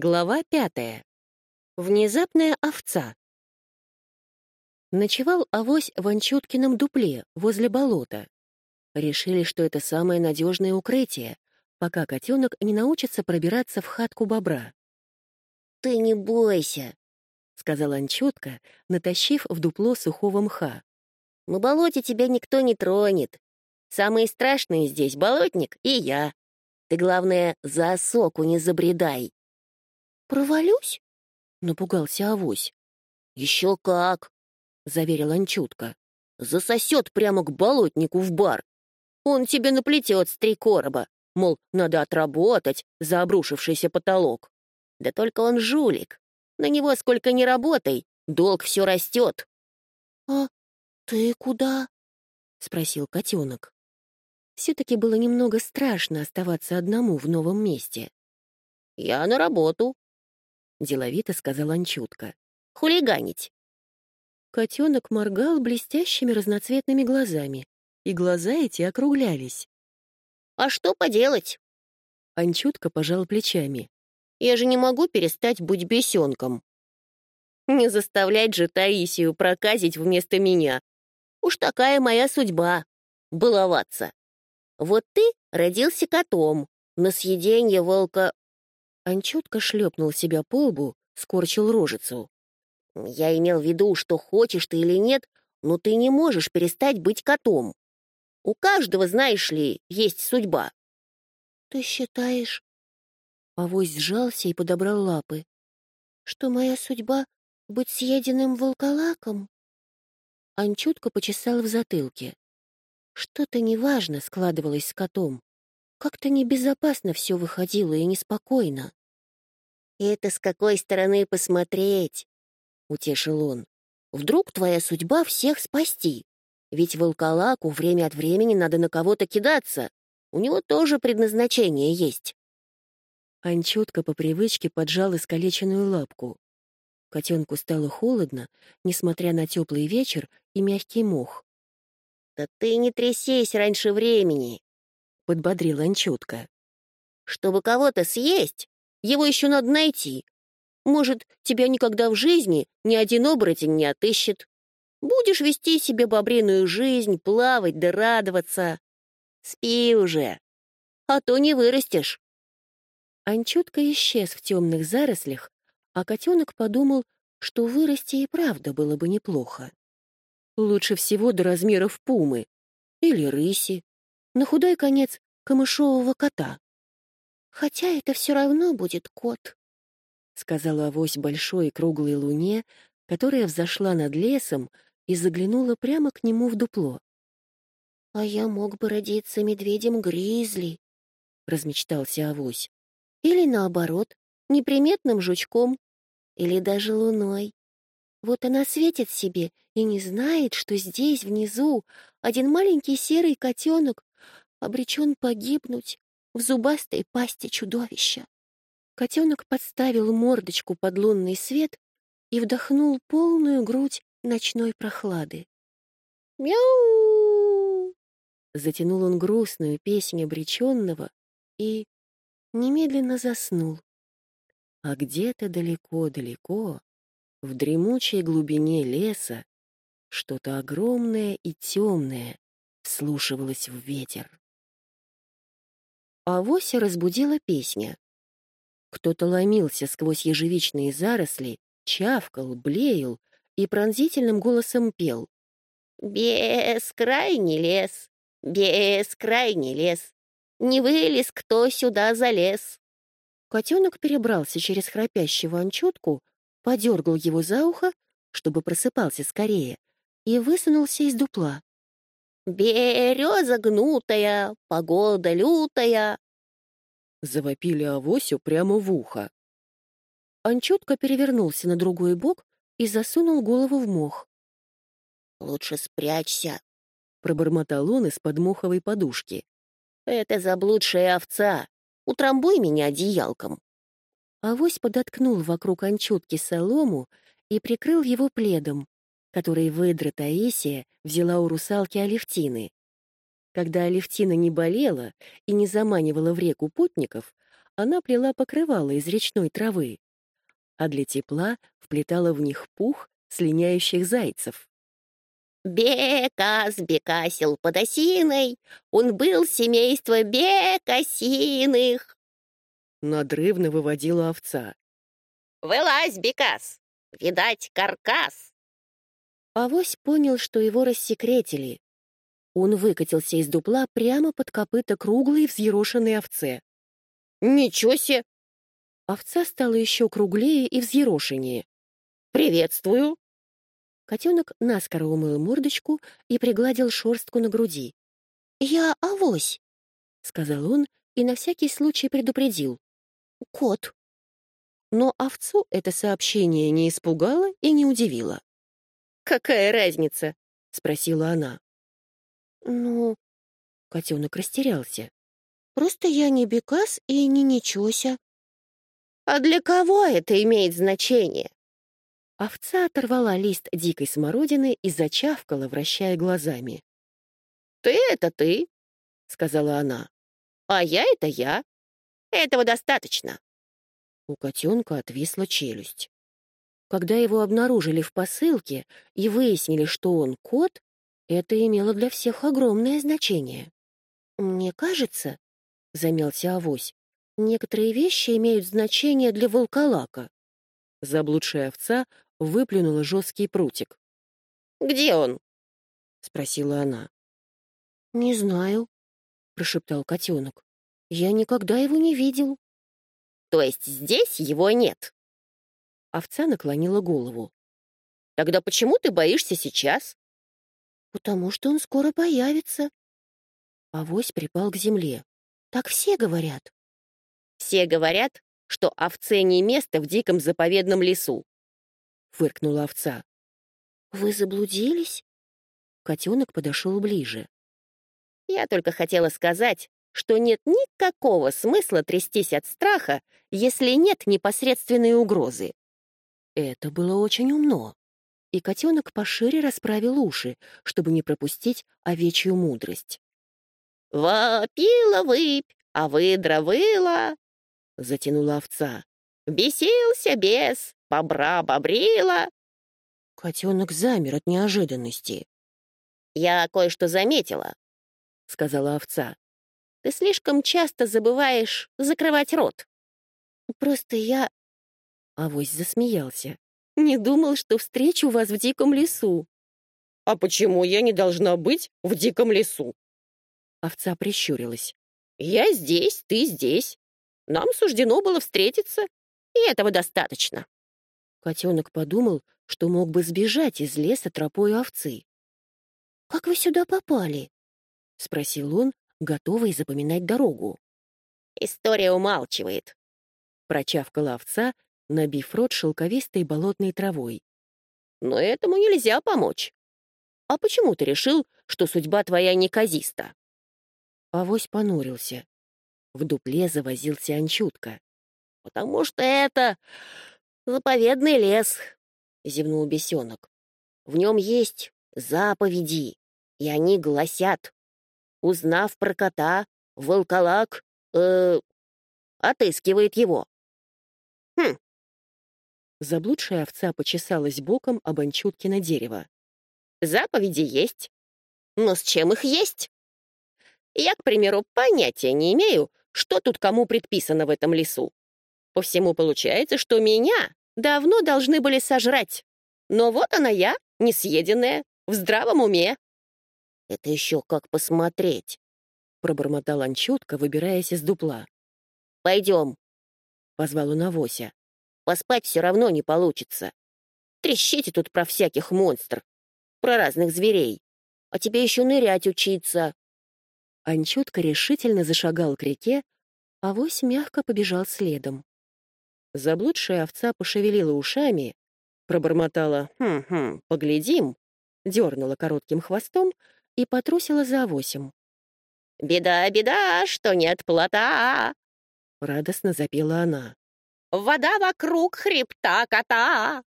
Глава пятая. Внезапная овца. Ночевал авось в Анчуткином дупле возле болота. Решили, что это самое надежное укрытие, пока котенок не научится пробираться в хатку бобра. «Ты не бойся», — сказал Анчутка, натащив в дупло сухого мха. «На болоте тебя никто не тронет. Самые страшные здесь — болотник и я. Ты, главное, за осоку не забредай». «Провалюсь?» — напугался авось. «Еще как!» — заверил Анчутка. «Засосет прямо к болотнику в бар. Он тебе наплетет с три короба, мол, надо отработать за обрушившийся потолок. Да только он жулик. На него сколько ни работай, долг все растет». «А ты куда?» — спросил котенок. Все-таки было немного страшно оставаться одному в новом месте. «Я на работу», — деловито сказал Анчутка. «Хулиганить!» Котенок моргал блестящими разноцветными глазами, и глаза эти округлялись. «А что поделать?» Анчутка пожал плечами. «Я же не могу перестать быть бесенком. Не заставлять же Таисию проказить вместо меня. Уж такая моя судьба — баловаться. Вот ты родился котом, на съеденье волка Анчутка шлепнул себя по лбу, скорчил рожицу. «Я имел в виду, что хочешь ты или нет, но ты не можешь перестать быть котом. У каждого, знаешь ли, есть судьба». «Ты считаешь...» Авось сжался и подобрал лапы. «Что моя судьба — быть съеденным волколаком?» Анчутка почесал в затылке. Что-то неважно складывалось с котом. Как-то небезопасно все выходило и неспокойно. «Это с какой стороны посмотреть?» — утешил он. «Вдруг твоя судьба всех спасти? Ведь волколаку время от времени надо на кого-то кидаться. У него тоже предназначение есть». Анчутка по привычке поджал искалеченную лапку. Котенку стало холодно, несмотря на теплый вечер и мягкий мох. «Да ты не трясись раньше времени!» — подбодрил Анчутка. «Чтобы кого-то съесть, его еще надо найти. Может, тебя никогда в жизни ни один оборотень не отыщет. Будешь вести себе бобриную жизнь, плавать да радоваться. Спи уже, а то не вырастешь. Анчутка исчез в темных зарослях, а котенок подумал, что вырасти и правда было бы неплохо. Лучше всего до размеров пумы или рыси, на худой конец камышового кота. Хотя это все равно будет кот, — сказала авось большой и круглой луне, которая взошла над лесом и заглянула прямо к нему в дупло. «А я мог бы родиться медведем-гризли», — размечтался авось. «Или наоборот, неприметным жучком, или даже луной. Вот она светит себе и не знает, что здесь, внизу, один маленький серый котенок обречен погибнуть в зубастой пасти чудовища. Котенок подставил мордочку под лунный свет и вдохнул полную грудь ночной прохлады. «Мяу!» Затянул он грустную песню обреченного и немедленно заснул. А где-то далеко-далеко, в дремучей глубине леса, что-то огромное и темное вслушивалось в ветер. А Вося разбудила песня. Кто-то ломился сквозь ежевичные заросли, чавкал, блеял и пронзительным голосом пел. «Бескрайний лес, бескрайний лес, не вылез, кто сюда залез». Котенок перебрался через храпящего анчутку, подергал его за ухо, чтобы просыпался скорее, и высунулся из дупла. «Береза гнутая, погода лютая!» Завопили авосю прямо в ухо. Анчутка перевернулся на другой бок и засунул голову в мох. «Лучше спрячься», — пробормотал он из-под моховой подушки. «Это заблудшая овца. Утрамбуй меня одеялком». Авось подоткнул вокруг Анчутки солому и прикрыл его пледом, который выдра Таисия взяла у русалки Алевтины. Когда Алевтина не болела и не заманивала в реку путников, она плела покрывало из речной травы, а для тепла вплетала в них пух слиняющих зайцев. Бекас бекасил под осиной, он был семейство бекасиных. Надрывно выводила овца. Вылазь, бекас, видать, каркас. Авось понял, что его рассекретили. Он выкатился из дупла прямо под копыта круглой взъерошенной овце. «Ничего себе!» Овца стала еще круглее и взъерошеннее. «Приветствую!» Котенок наскоро умыл мордочку и пригладил шерстку на груди. «Я авось», — сказал он и на всякий случай предупредил. «Кот». Но овцу это сообщение не испугало и не удивило. «Какая разница?» — спросила она. «Ну...» — котенок растерялся. «Просто я не Бекас и не Ничося». «А для кого это имеет значение?» Овца оторвала лист дикой смородины и зачавкала, вращая глазами. «Ты — это ты», — сказала она. «А я — это я. Этого достаточно». У котенка отвисла челюсть. Когда его обнаружили в посылке и выяснили, что он кот, это имело для всех огромное значение. «Мне кажется», — замялся авось, — «некоторые вещи имеют значение для волколака». Заблудшая овца выплюнула жесткий прутик. «Где он?» — спросила она. «Не знаю», — прошептал котенок. «Я никогда его не видел». «То есть здесь его нет?» Овца наклонила голову. «Тогда почему ты боишься сейчас?» «Потому что он скоро появится». Авось припал к земле. «Так все говорят». «Все говорят, что овце не место в диком заповедном лесу. — фыркнула овца. «Вы заблудились?» Котенок подошел ближе. «Я только хотела сказать, что нет никакого смысла трястись от страха, если нет непосредственной угрозы». Это было очень умно. И котенок пошире расправил уши, чтобы не пропустить овечью мудрость. «Вопила выпь, а выдра выла», — затянула овца. «Бесился бес, бобра бобрила». Котенок замер от неожиданности. «Я кое-что заметила», — сказала овца. «Ты слишком часто забываешь закрывать рот». «Просто я...» Авось засмеялся. «Не думал, что встречу вас в диком лесу». «А почему я не должна быть в диком лесу?» Овца прищурилась. «Я здесь, ты здесь. Нам суждено было встретиться, и этого достаточно». Котенок подумал, что мог бы сбежать из леса тропой овцы. «Как вы сюда попали?» — спросил он, готовый запоминать дорогу. «История умалчивает», — прочавкала овца, набив рот шелковистой болотной травой. «Но этому нельзя помочь. А почему ты решил, что судьба твоя неказиста?» Авось понурился. В дупле завозился Анчутка. «Потому что это заповедный лес», — зевнул бесенок. «В нем есть заповеди, и они гласят, узнав про кота, волколак э, отыскивает его». «Хм». Заблудшая овца почесалась боком об на дерево. «Заповеди есть. Но с чем их есть? Я, к примеру, понятия не имею, что тут кому предписано в этом лесу. По всему получается, что меня давно должны были сожрать. Но вот она я, несъеденная, в здравом уме. «Это еще как посмотреть», — пробормотал Анчутка, выбираясь из дупла. «Пойдем», — позвал он Авося. «Поспать все равно не получится. Трещите тут про всяких монстров, про разных зверей. А тебе еще нырять учиться». Анчутка решительно зашагал к реке, а Авось мягко побежал следом. Заблудшая овца пошевелила ушами, пробормотала «хм-хм, поглядим», дернула коротким хвостом и потрусила за авосем. «Беда, беда, что нет плота!» — радостно запела она. «Вода вокруг хребта кота!»